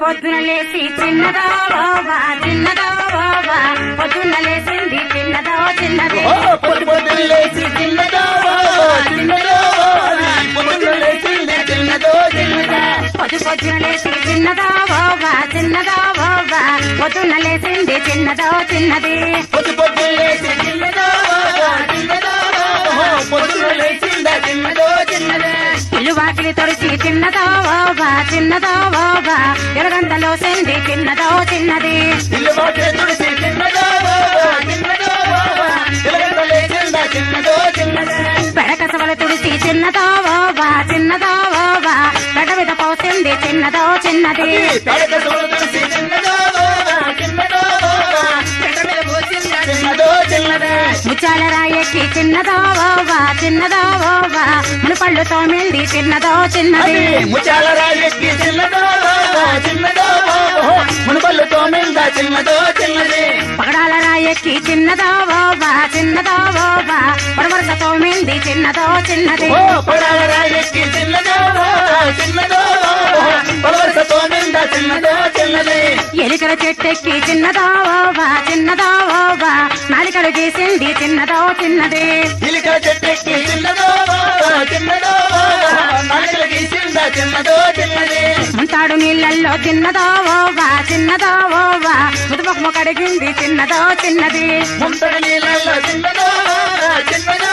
పొద్దున లేచి చిన్నదో బాబా చిన్నదో బాబా. పొద్దున లేచింది చిన్నదో. చిన్నది పొద్దు పొద్దున లేచి చిన్నదో చిన్నదో పొద్దున చిన్నదో చిన్నదా. పొద్దు పొద్దున లేచి చిన్నదో బాబా చిన్నదో బాబా. పొద్దున లేచింది చిన్నదో చిన్నది. పొద్దు పొద్దున లేచి చిన్నదో చిన్నదో ఇల్లు వాకిలి తొడిచి చిన్నదో బాబా చిన్నదో బాబా. ఎరగంటలో సెంది చిన్నదో చిన్నది ఇల్లు బాటే తుడిసి చిన్నదో చిన్నదో చిన్నదో చిన్నదే పెడకసవల తుడిచి చిన్నదో బాబా చిన్నదో బాబా. పెడ మీద పోసింది చిన్నదో చిన్నది తడక సోల తుడిసి చిన్నదో ముచ్చాల రాయెక్కి చిన్నదో బాబా చిన్నదో బాబా మునుపళ్ళు తోమింది చిన్నదో చిన్నది అది ముచాల రాయెక్కి చిన్నదో చిన్నదో మునుపల్లు తోమిందా చిన్నదో చిన్నది పగడాల రాయెక్కి చిన్నదో బాబా చిన్నదో బాబా పడవరస తోమింది చిన్నదో చిన్నది ఓ పడాల రాయెక్కి చిన్నదో చిన్నదో పలవరస తోమిందా చిన్నదో చిన్నది ఎలికల చెట్టెక్కి చిన్నదో బాబా చిన్నదో ముంతాడు నీళ్ళల్లో చిన్నదో బాబా చిన్నదో బాబా ముదుపకు కడిగింది చిన్నదో చిన్నది ముంతడ నీళ్ళల్లో చిన్నదో చిన్నదో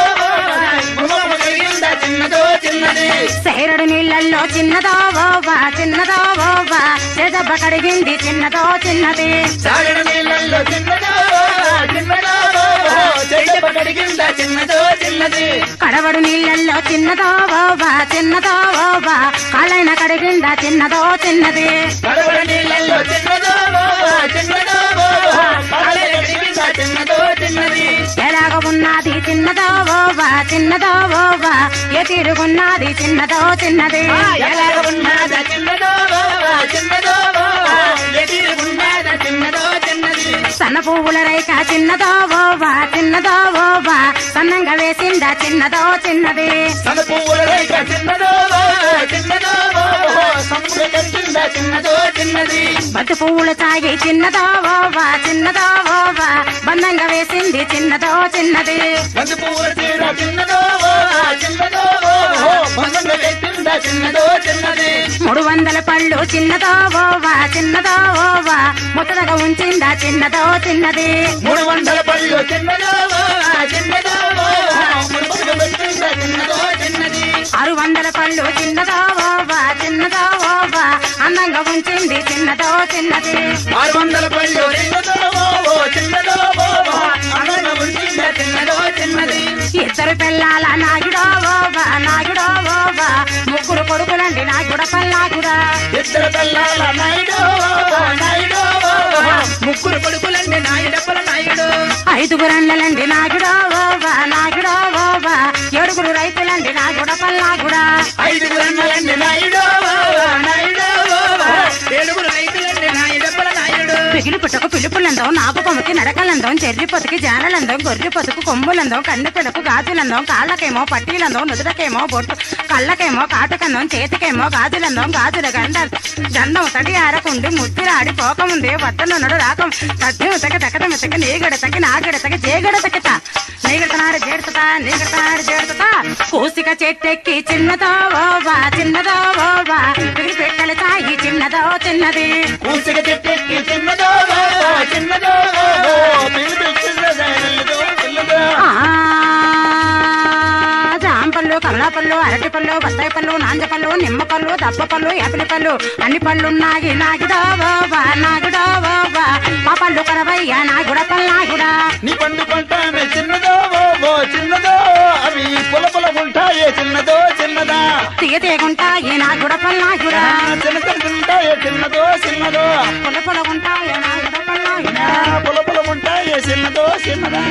ముఖము కలిగిందా చిన్నదో చిన్నది సేరడు నీళ్ళల్లో చిన్నదో బాబా చిన్నదో బాబా చేదబ్బ కడిగింది చిన్నదో చిన్నది సాగడ నీళ్ళల్లో చిన్నదో చిన్నది కడవడు నీళ్ళల్లో చిన్నదో బాబా చిన్నదో బాబా. కాళ్ళైన కడిగిందా చిన్నదో చిన్నది కడవడ నీళ్ళల్లో చిన్నదో చిన్నదో చిన్నదో చిన్నది ఎలాగ ఉన్నది చిన్నదో బాబా చిన్నదో బాబా. ఏ తీరుగున్నది చిన్నదో చిన్నది ఎలాగ ఉన్నదా చిన్నదో చిన్నదో సన్న పువ్వుల రైక చిన్నదో బాబా చిన్నదో బాబా సన్నంగా వేసిందా చిన్నదో చిన్నది. తన పువ్వుల రేఖ చిన్నదో చిన్నదో సముద్ర కట్టిందా చిన్నదో చిన్నది. బతి పువ్వులు తాగి చిన్నదో బాబా చిన్నదో బాబా బంధంగా వేసింది చిన్నదో చిన్నది. బంతి పువ్వుల తీర చిన్నదో చిన్నదో చిన్నదో చిన్నది. మూడు వందల పళ్ళు చిన్నదో బాబా చిన్నదో బాబా ముత్తగా ఉంచిందా చిన్నదో చిన్నది. మూడు వందల పళ్ళు చిన్నదో చిన్నదో ఆరు వందల పళ్ళు చిన్నదో బాబా చిన్నదో బాబా అందంగా ఉంచింది చిన్నదో చిన్నది. ఆరు వందల పళ్ళు చిన్నదో చిన్నదో అనంగా ఉంచిందా చిన్నదో చిన్నది. ఇద్దరు పిల్లల నాయుడో బాబా నాయుడో బాబా ముగ్గురు కొడుకులండి నాయుడ పల్లాగుడా ఇద్దరు పిల్లల నాయుడు నాయుడు ముగ్గురు కొడుకులండి నాయుడప్పల నాయుడు నాయుడో బాబా నాయుడో బాబా ఏడుగురు రైతులండి నాయుడ పల్లాగుడా ఐదుగురు పిలుపులందం నాగు కొమ్మకి నడకలందం చెర్రి పొతికి జానలందం గొర్రె పొతుకు కొమ్ములందం కన్ను పిడకు గాజులందం కాళ్ళకేమో పట్టీలందం నుదుటకేమో బొట్టు కళ్ళకేమో కాటుకందం చేతికేమో గాజులందం గాజుల గండ గంధం తడి ఆరకుండి ముద్దిరాడి పోకముంది వద్దనున్నడు రాకం. తద్ది ఉతక తకట మితక నీగడతకి నాగడతకి జేగడతకిత నీగడతనాడు జేడుతా నీగడతనాడు జేడుతా కూసిక చెట్టెక్కి చిన్నదో ఓవా చిన్నదో ఓవా. పిగిలి పెట్టెల చిన్నదో చిన్నది. పూసిక చెట్టెక్కి చిన్న జాంపళ్ళు కమలాపళ్ళు అరటిపళ్ళు బత్తాయి పళ్ళు నాంజపళ్ళు నిమ్మపళ్ళు దప్పపళ్ళు యాపిలి పళ్ళు అన్ని పళ్ళున్నాయి నాగుడా బాబా నాగుడా బాబా మా పళ్ళు కరవయ్యా నాగుడ పల్లాగుడా నీ పండు పంటామే చిన్నదో ఓ చిన్నదో. అవి పుల పుల ఉంటాయే చిన్నదో చిన్నదా. తీయ తీయగుంటాయి నాగుడ పల్లాగుడా చిన్న చిన్న ఉంటాయే చిన్నదో చిన్నదో. పొల పొలగుంటాయి నాగుడ పల్లాగుడా పుల పుల ఉంటాయే చిన్నదో చిన్నదా.